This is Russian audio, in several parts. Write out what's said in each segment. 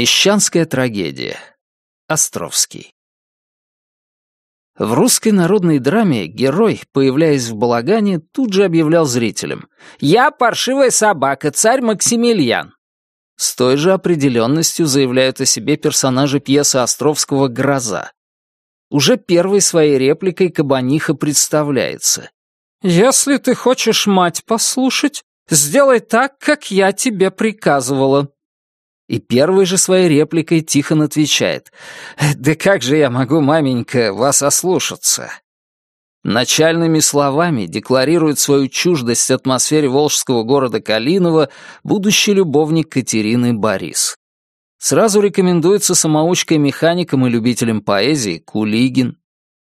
Мещанская трагедия. Островский. В русской народной драме герой, появляясь в балагане, тут же объявлял зрителям «Я паршивая собака, царь Максимилиан». С той же определенностью заявляют о себе персонажи пьесы Островского «Гроза». Уже первой своей репликой Кабаниха представляется. «Если ты хочешь мать послушать, сделай так, как я тебе приказывала». И первой же своей репликой Тихон отвечает. «Да как же я могу, маменька, вас ослушаться?» Начальными словами декларирует свою чуждость атмосфере волжского города Калинова будущий любовник Катерины Борис. Сразу рекомендуется самоучкой-механикам и любителям поэзии Кулигин.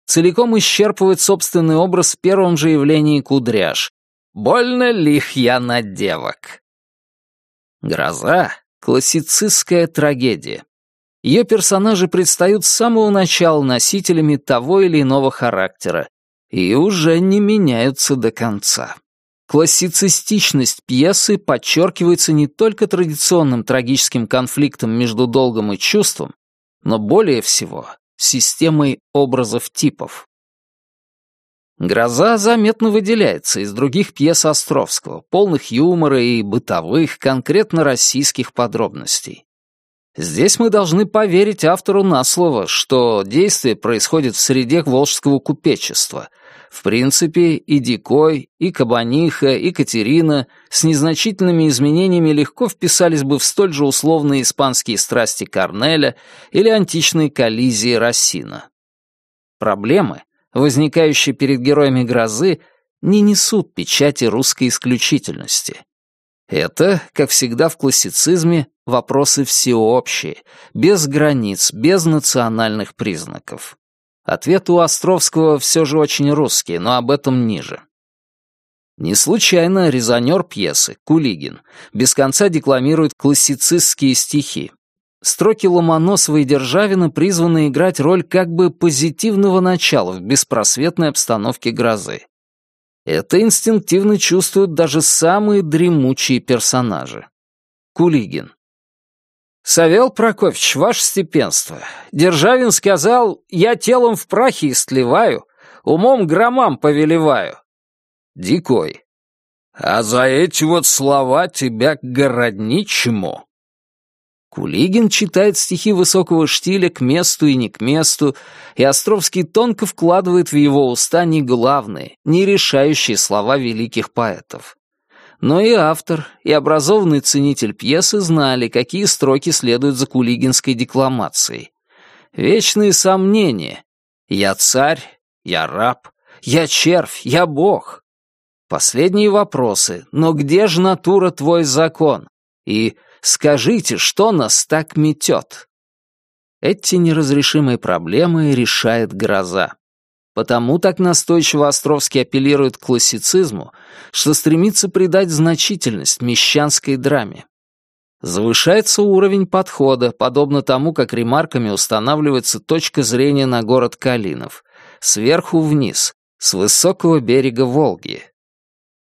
Целиком исчерпывает собственный образ в первом же явлении Кудряш. «Больно лих я на девок». Гроза Классицистская трагедия. Ее персонажи предстают с самого начала носителями того или иного характера и уже не меняются до конца. Классицистичность пьесы подчеркивается не только традиционным трагическим конфликтом между долгом и чувством, но более всего системой образов типов. «Гроза» заметно выделяется из других пьес Островского, полных юмора и бытовых, конкретно российских подробностей. Здесь мы должны поверить автору на слово, что действие происходит в среде волжского купечества. В принципе, и Дикой, и Кабаниха, и Катерина с незначительными изменениями легко вписались бы в столь же условные испанские страсти Корнеля или античные коллизии Рассина. Проблемы — возникающие перед героями грозы, не несут печати русской исключительности. Это, как всегда в классицизме, вопросы всеобщие, без границ, без национальных признаков. Ответ у Островского все же очень русский, но об этом ниже. Не случайно резонер пьесы, Кулигин, без конца декламирует классицистские стихи, Строки Ломоносова и Державина призваны играть роль как бы позитивного начала в беспросветной обстановке грозы. Это инстинктивно чувствуют даже самые дремучие персонажи. Кулигин. «Савел Прокофьевич, ваше степенство, Державин сказал, я телом в прахе истлеваю, умом громам повелеваю». Дикой. «А за эти вот слова тебя к городничему Кулигин читает стихи высокого штиля к месту и не к месту, и Островский тонко вкладывает в его уста не главные, не решающие слова великих поэтов. Но и автор, и образованный ценитель пьесы знали, какие строки следуют за кулигинской декламацией. Вечные сомнения. «Я царь», «Я раб», «Я червь», «Я бог». Последние вопросы. «Но где же натура твой закон?» И Скажите, что нас так метет?» Эти неразрешимые проблемы решает гроза. Потому так настойчиво Островский апеллирует к классицизму, что стремится придать значительность мещанской драме. Завышается уровень подхода, подобно тому, как ремарками устанавливается точка зрения на город Калинов, сверху вниз, с высокого берега Волги.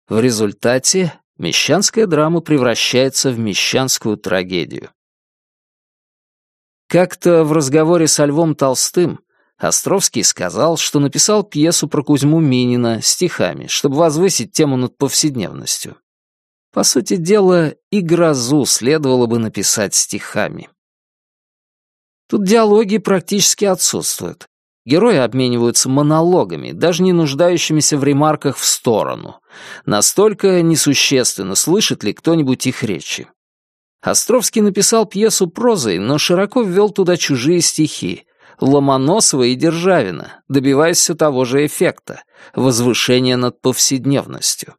В результате мещанская драма превращается в мещанскую трагедию. Как-то в разговоре со Львом Толстым Островский сказал, что написал пьесу про Кузьму Минина стихами, чтобы возвысить тему над повседневностью. По сути дела, и «Грозу» следовало бы написать стихами. Тут диалоги практически отсутствуют. Герои обмениваются монологами, даже не нуждающимися в ремарках в сторону. Настолько несущественно, слышит ли кто-нибудь их речи. Островский написал пьесу прозой, но широко ввел туда чужие стихи, Ломоносова и Державина, добиваясь все того же эффекта — возвышения над повседневностью.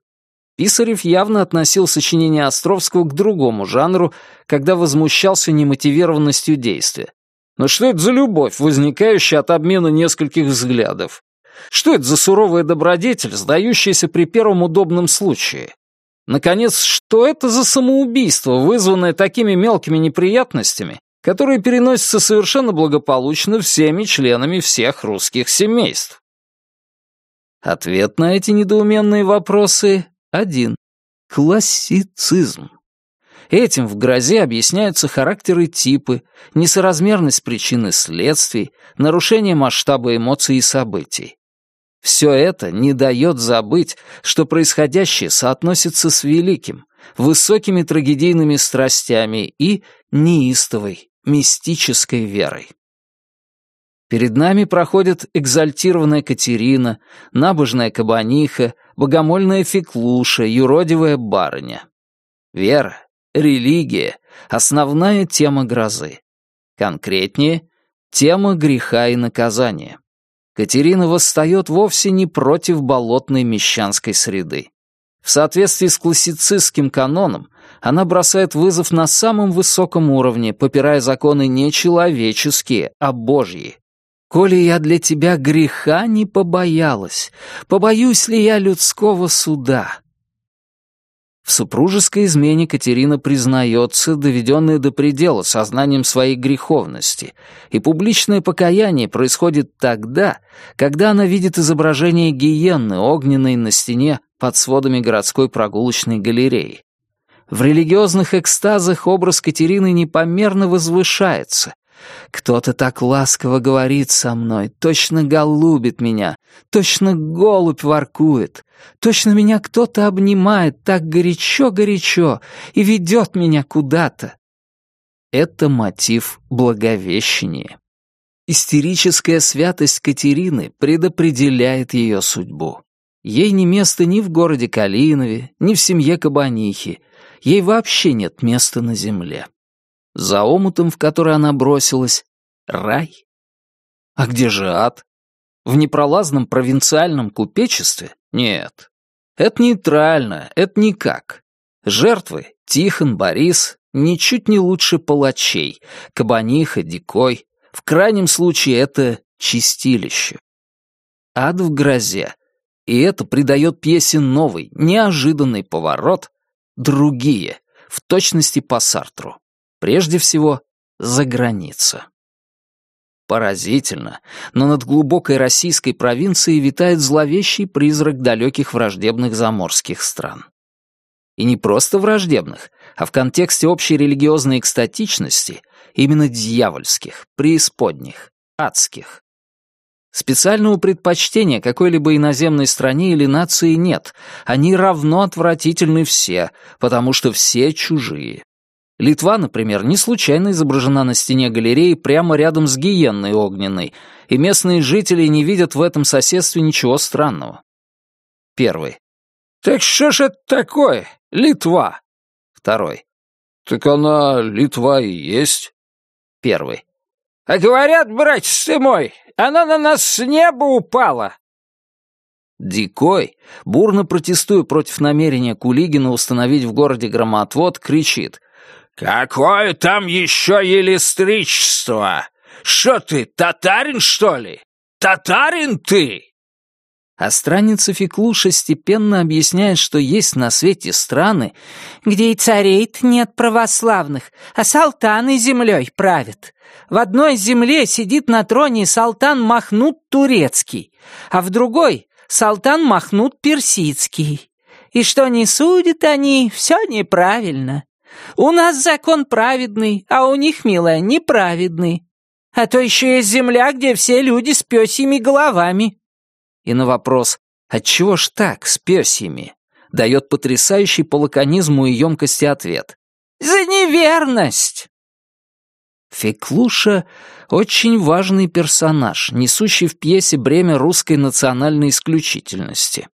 Писарев явно относил сочинение Островского к другому жанру, когда возмущался немотивированностью действия, но что это за любовь, возникающая от обмена нескольких взглядов? Что это за суровая добродетель, сдающаяся при первом удобном случае? Наконец, что это за самоубийство, вызванное такими мелкими неприятностями, которые переносятся совершенно благополучно всеми членами всех русских семейств? Ответ на эти недоуменные вопросы один — классицизм. Этим в грозе объясняются характеры типы, несоразмерность причин и следствий, нарушение масштаба эмоций и событий. Все это не дает забыть, что происходящее соотносится с великим, высокими трагедийными страстями и неистовой, мистической верой. Перед нами проходят экзальтированная Катерина, набожная кабаниха, богомольная феклуша, юродивая барыня. Вера, религия — основная тема грозы. Конкретнее — тема греха и наказания. Катерина восстает вовсе не против болотной мещанской среды. В соответствии с классицистским каноном, она бросает вызов на самом высоком уровне, попирая законы не человеческие, а божьи. «Коли я для тебя греха не побоялась, побоюсь ли я людского суда?» В супружеской измене Катерина признается, доведенная до предела сознанием своей греховности, и публичное покаяние происходит тогда, когда она видит изображение гиенны огненной на стене под сводами городской прогулочной галереи. В религиозных экстазах образ Катерины непомерно возвышается, кто-то так ласково говорит со мной, точно голубит меня, точно голубь воркует, точно меня кто-то обнимает так горячо-горячо и ведет меня куда-то. Это мотив благовещения. Истерическая святость Катерины предопределяет ее судьбу. Ей не место ни в городе Калинове, ни в семье Кабанихи. Ей вообще нет места на земле. За омутом, в который она бросилась, рай. А где же ад? В непролазном провинциальном купечестве? Нет. Это нейтрально, это никак. Жертвы — Тихон, Борис, ничуть не лучше палачей, кабаниха, дикой. В крайнем случае это чистилище. Ад в грозе. И это придает пьесе новый, неожиданный поворот. Другие, в точности по Сартру. Прежде всего, за граница. Поразительно, но над глубокой российской провинцией витает зловещий призрак далеких враждебных заморских стран. И не просто враждебных, а в контексте общей религиозной экстатичности именно дьявольских, преисподних, адских. Специального предпочтения какой-либо иноземной стране или нации нет, они равно отвратительны все, потому что все чужие. Литва, например, не случайно изображена на стене галереи прямо рядом с гиенной огненной, и местные жители не видят в этом соседстве ничего странного. Первый. «Так что ж это такое, Литва?» Второй. «Так она Литва и есть». Первый. «А говорят, братец ты мой, она на нас с неба упала!» Дикой, бурно протестуя против намерения Кулигина установить в городе громоотвод, кричит «Какое там еще елистричество? Что ты, татарин, что ли? Татарин ты?» А страница Феклуша степенно объясняет, что есть на свете страны, где и царей нет православных, а салтаны землей правят. В одной земле сидит на троне салтан Махнут Турецкий, а в другой — салтан Махнут Персидский. И что не судят они, все неправильно. У нас закон праведный, а у них, милая, неправедный. А то еще есть земля, где все люди с пёсьими головами». И на вопрос «Отчего ж так, с пёсьями?» дает потрясающий по лаконизму и емкости ответ. «За неверность!» Феклуша — очень важный персонаж, несущий в пьесе бремя русской национальной исключительности.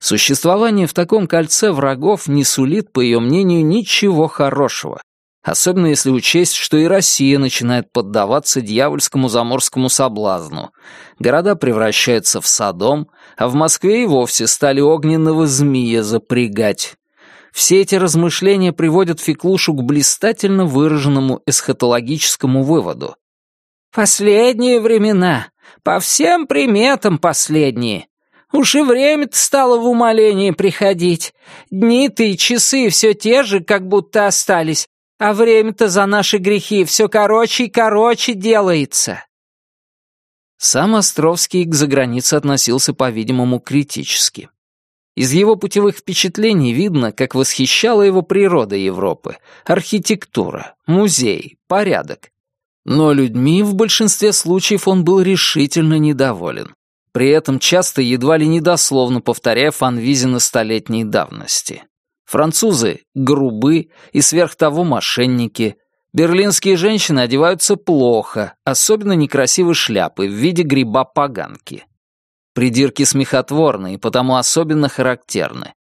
Существование в таком кольце врагов не сулит, по ее мнению, ничего хорошего, особенно если учесть, что и Россия начинает поддаваться дьявольскому заморскому соблазну. Города превращаются в Содом, а в Москве и вовсе стали огненного змея запрягать. Все эти размышления приводят Феклушу к блистательно выраженному эсхатологическому выводу. «Последние времена, по всем приметам последние. Уж и время-то стало в умоление приходить. Дни-то и часы все те же, как будто остались, а время-то за наши грехи все короче и короче делается». Сам Островский к загранице относился, по-видимому, критически. Из его путевых впечатлений видно, как восхищала его природа Европы, архитектура, музей, порядок. Но людьми в большинстве случаев он был решительно недоволен, при этом часто едва ли недословно повторяя Фанвизина столетней давности. Французы грубы и сверх того мошенники. Берлинские женщины одеваются плохо, особенно некрасивые шляпы в виде гриба-поганки. Придирки смехотворны и потому особенно характерны.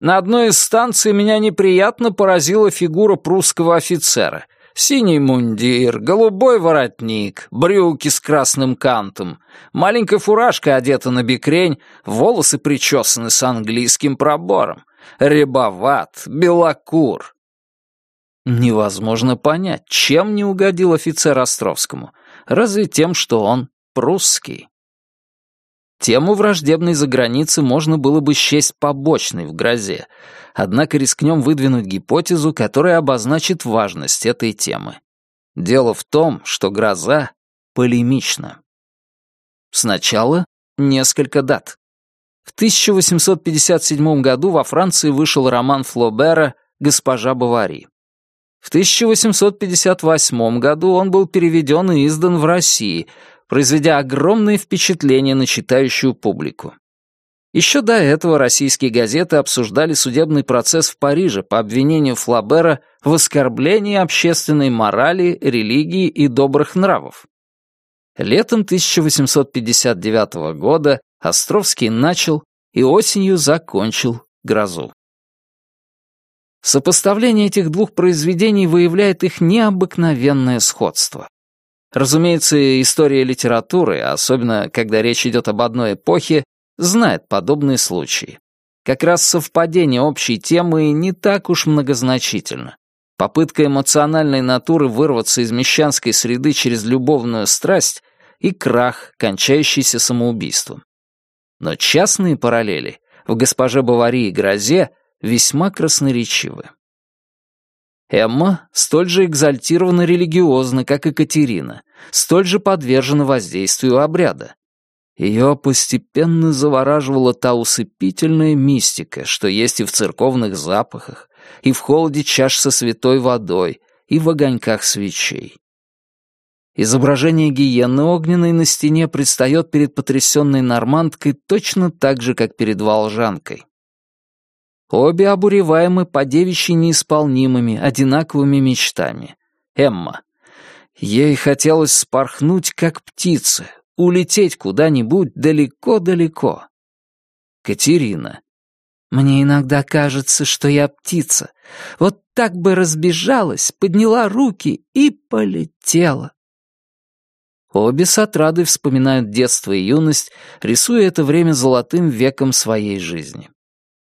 На одной из станций меня неприятно поразила фигура прусского офицера. Синий мундир, голубой воротник, брюки с красным кантом, маленькая фуражка одета на бекрень, волосы причесаны с английским пробором рябоват, белокур. Невозможно понять, чем не угодил офицер Островскому, разве тем, что он прусский. Тему враждебной за границей можно было бы счесть побочной в грозе, однако рискнем выдвинуть гипотезу, которая обозначит важность этой темы. Дело в том, что гроза полемична. Сначала несколько дат. В 1857 году во Франции вышел роман Флобера «Госпожа Бавари». В 1858 году он был переведен и издан в России, произведя огромное впечатление на читающую публику. Еще до этого российские газеты обсуждали судебный процесс в Париже по обвинению Флабера в оскорблении общественной морали, религии и добрых нравов. Летом 1859 года Островский начал и осенью закончил «Грозу». Сопоставление этих двух произведений выявляет их необыкновенное сходство. Разумеется, история литературы, особенно когда речь идет об одной эпохе, знает подобные случаи. Как раз совпадение общей темы не так уж многозначительно. Попытка эмоциональной натуры вырваться из мещанской среды через любовную страсть и крах, кончающийся самоубийством. Но частные параллели в «Госпоже Бавари» и «Грозе» весьма красноречивы. Эмма столь же экзальтирована религиозно, как и Катерина, столь же подвержена воздействию обряда. Ее постепенно завораживала та усыпительная мистика, что есть и в церковных запахах, и в холоде чаш со святой водой, и в огоньках свечей. Изображение гиенны огненной на стене предстает перед потрясенной нормандкой точно так же, как перед волжанкой. Обе обуреваемы по девичьи неисполнимыми, одинаковыми мечтами. Эмма. Ей хотелось спорхнуть, как птица, улететь куда-нибудь далеко-далеко. Катерина. Мне иногда кажется, что я птица. Вот так бы разбежалась, подняла руки и полетела. Обе с отрадой вспоминают детство и юность, рисуя это время золотым веком своей жизни.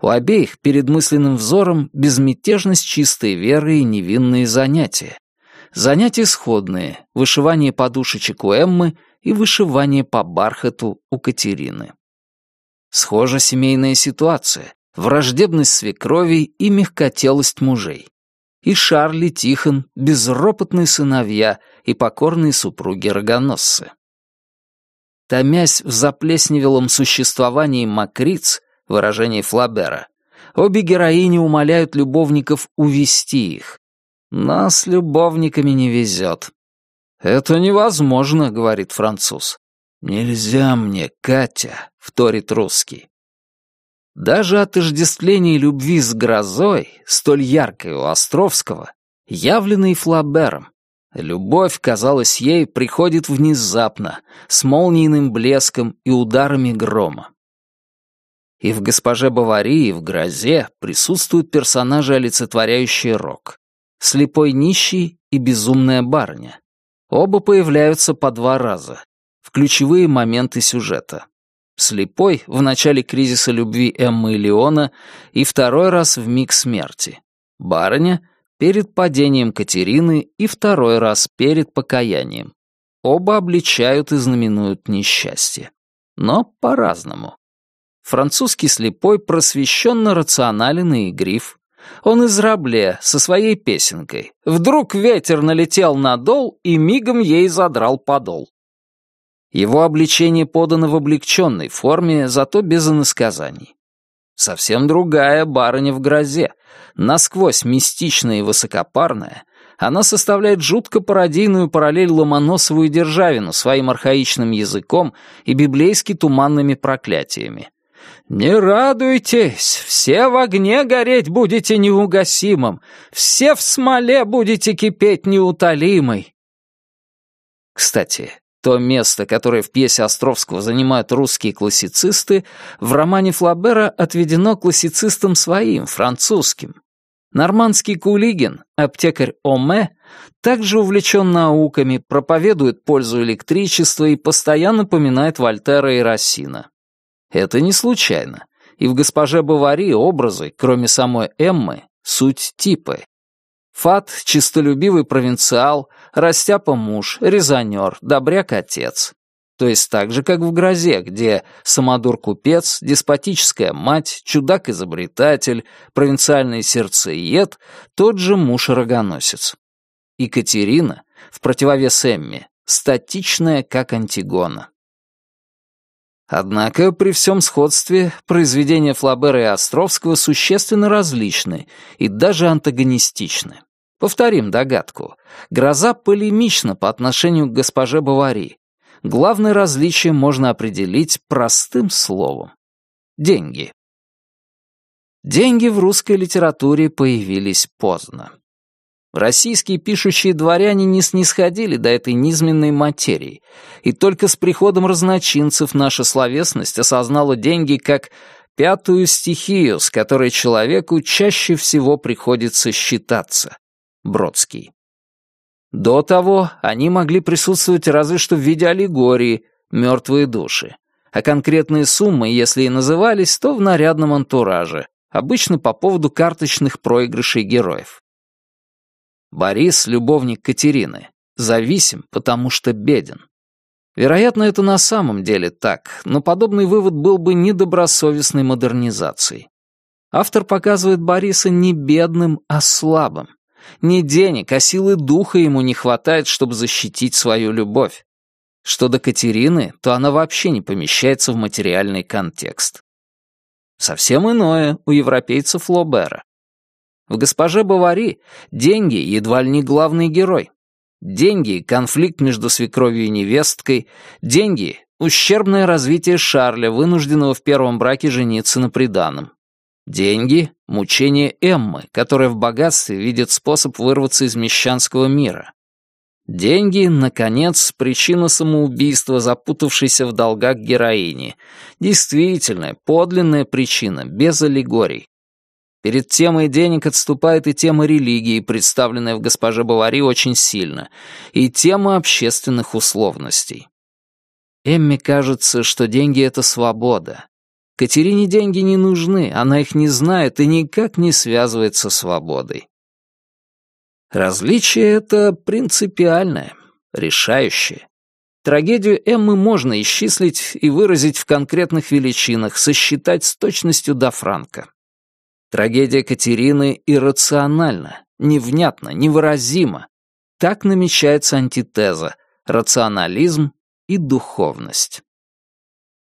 У обеих перед мысленным взором безмятежность чистой веры и невинные занятия. Занятия сходные — вышивание подушечек у Эммы и вышивание по бархату у Катерины. Схожа семейная ситуация, враждебность свекровей и мягкотелость мужей и Шарли Тихон, безропотные сыновья и покорные супруги-рогоносцы. Томясь в заплесневелом существовании макриц, выражение Флабера, обе героини умоляют любовников увести их. Но с любовниками не везет. «Это невозможно», — говорит француз. «Нельзя мне, Катя», — вторит русский. Даже отождествление любви с грозой, столь яркой у Островского, явленной Флабером, любовь, казалось ей, приходит внезапно, с молниеным блеском и ударами грома. И в «Госпоже Бавари», и в «Грозе» присутствуют персонажи, олицетворяющие рок. Слепой нищий и безумная барыня. Оба появляются по два раза, в ключевые моменты сюжета. Слепой в начале кризиса любви Эммы и Леона и второй раз в миг смерти. Барыня перед падением Катерины и второй раз перед покаянием. Оба обличают и знаменуют несчастье. Но по-разному. Французский слепой просвещенно рационален и игрив. Он из Рабле со своей песенкой. Вдруг ветер налетел на дол и мигом ей задрал подол. Его обличение подано в облегченной форме, зато без иносказаний. Совсем другая барыня в грозе, насквозь мистичная и высокопарная, она составляет жутко пародийную параллель Ломоносову и Державину своим архаичным языком и библейски туманными проклятиями. «Не радуйтесь, все в огне гореть будете неугасимым, все в смоле будете кипеть неутолимой». Кстати, то место, которое в пьесе Островского занимают русские классицисты, в романе Флабера отведено классицистам своим, французским. Нормандский Кулигин, аптекарь Оме, также увлечен науками, проповедует пользу электричества и постоянно поминает Вольтера и Рассина. Это не случайно, и в госпоже Бавари образы, кроме самой Эммы, суть типы. Фат — чистолюбивый провинциал, растяпа муж, резонер, добряк отец. То есть так же, как в «Грозе», где самодур-купец, деспотическая мать, чудак-изобретатель, провинциальный сердцеед, тот же муж-рогоносец. Екатерина, в противовес Эмме, статичная, как Антигона. Однако при всем сходстве произведения Флабера и Островского существенно различны и даже антагонистичны. Повторим догадку. Гроза полемична по отношению к госпоже Бавари. Главное различие можно определить простым словом. Деньги. Деньги в русской литературе появились поздно. Российские пишущие дворяне не снисходили до этой низменной материи, и только с приходом разночинцев наша словесность осознала деньги как пятую стихию, с которой человеку чаще всего приходится считаться. Бродский. До того они могли присутствовать разве что в виде аллегории «мертвые души», а конкретные суммы, если и назывались, то в нарядном антураже, обычно по поводу карточных проигрышей героев. Борис, любовник Катерины, зависим, потому что беден. Вероятно, это на самом деле так, но подобный вывод был бы недобросовестной модернизацией. Автор показывает Бориса не бедным, а слабым. Ни денег, а силы духа ему не хватает, чтобы защитить свою любовь. Что до Катерины, то она вообще не помещается в материальный контекст. Совсем иное у европейцев Лобера. В «Госпоже Бавари» деньги едва ли не главный герой. Деньги — конфликт между свекровью и невесткой. Деньги — ущербное развитие Шарля, вынужденного в первом браке жениться на приданом. Деньги — мучение Эммы, которая в богатстве видит способ вырваться из мещанского мира. Деньги, наконец, причина самоубийства, запутавшейся в долгах героини. Действительная, подлинная причина, без аллегорий. Перед темой денег отступает и тема религии, представленная в «Госпоже Бавари» очень сильно, и тема общественных условностей. Эмме кажется, что деньги — это свобода. Катерине деньги не нужны, она их не знает и никак не связывает со свободой. Различие это принципиальное, решающее. Трагедию Эммы можно исчислить и выразить в конкретных величинах, сосчитать с точностью до франка. Трагедия Катерины иррациональна, невнятна, невыразима. Так намечается антитеза — рационализм и духовность.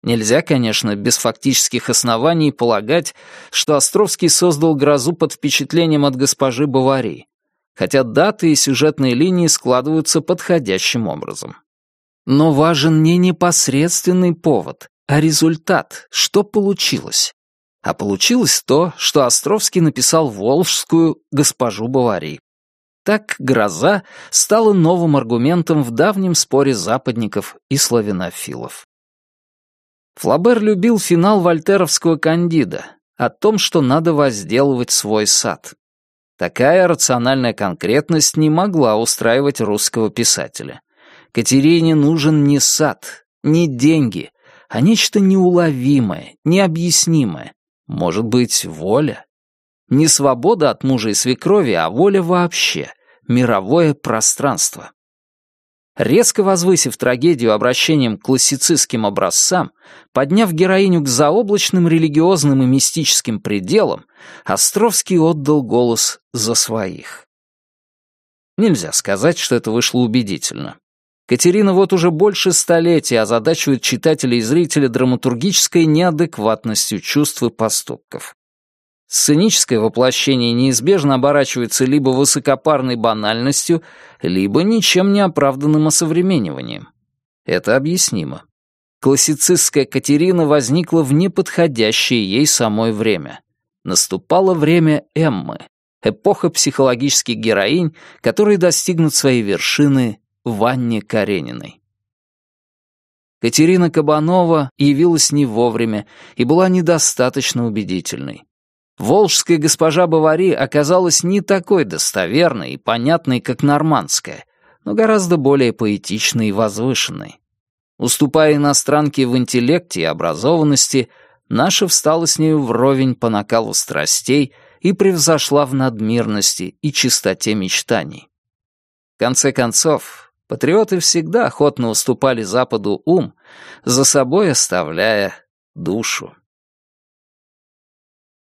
Нельзя, конечно, без фактических оснований полагать, что Островский создал «Грозу» под впечатлением от госпожи Бавари, хотя даты и сюжетные линии складываются подходящим образом. Но важен не непосредственный повод, а результат, что получилось. А получилось то, что Островский написал волжскую «Госпожу Бавари». Так «Гроза» стала новым аргументом в давнем споре западников и славянофилов. Флабер любил финал вольтеровского «Кандида» о том, что надо возделывать свой сад. Такая рациональная конкретность не могла устраивать русского писателя. Катерине нужен не сад, не деньги, а нечто неуловимое, необъяснимое, может быть, воля? Не свобода от мужа и свекрови, а воля вообще, мировое пространство. Резко возвысив трагедию обращением к классицистским образцам, подняв героиню к заоблачным религиозным и мистическим пределам, Островский отдал голос за своих. Нельзя сказать, что это вышло убедительно. Катерина вот уже больше столетия озадачивает читателя и зрителя драматургической неадекватностью чувств и поступков. Сценическое воплощение неизбежно оборачивается либо высокопарной банальностью, либо ничем не оправданным осовремениванием. Это объяснимо. Классицистская Катерина возникла в неподходящее ей самой время. Наступало время Эммы, эпоха психологических героинь, которые достигнут своей вершины в Анне Карениной. Катерина Кабанова явилась не вовремя и была недостаточно убедительной. Волжская госпожа Бавари оказалась не такой достоверной и понятной, как нормандская, но гораздо более поэтичной и возвышенной. Уступая иностранке в интеллекте и образованности, наша встала с нею вровень по накалу страстей и превзошла в надмирности и чистоте мечтаний. В конце концов, патриоты всегда охотно уступали Западу ум, за собой оставляя душу.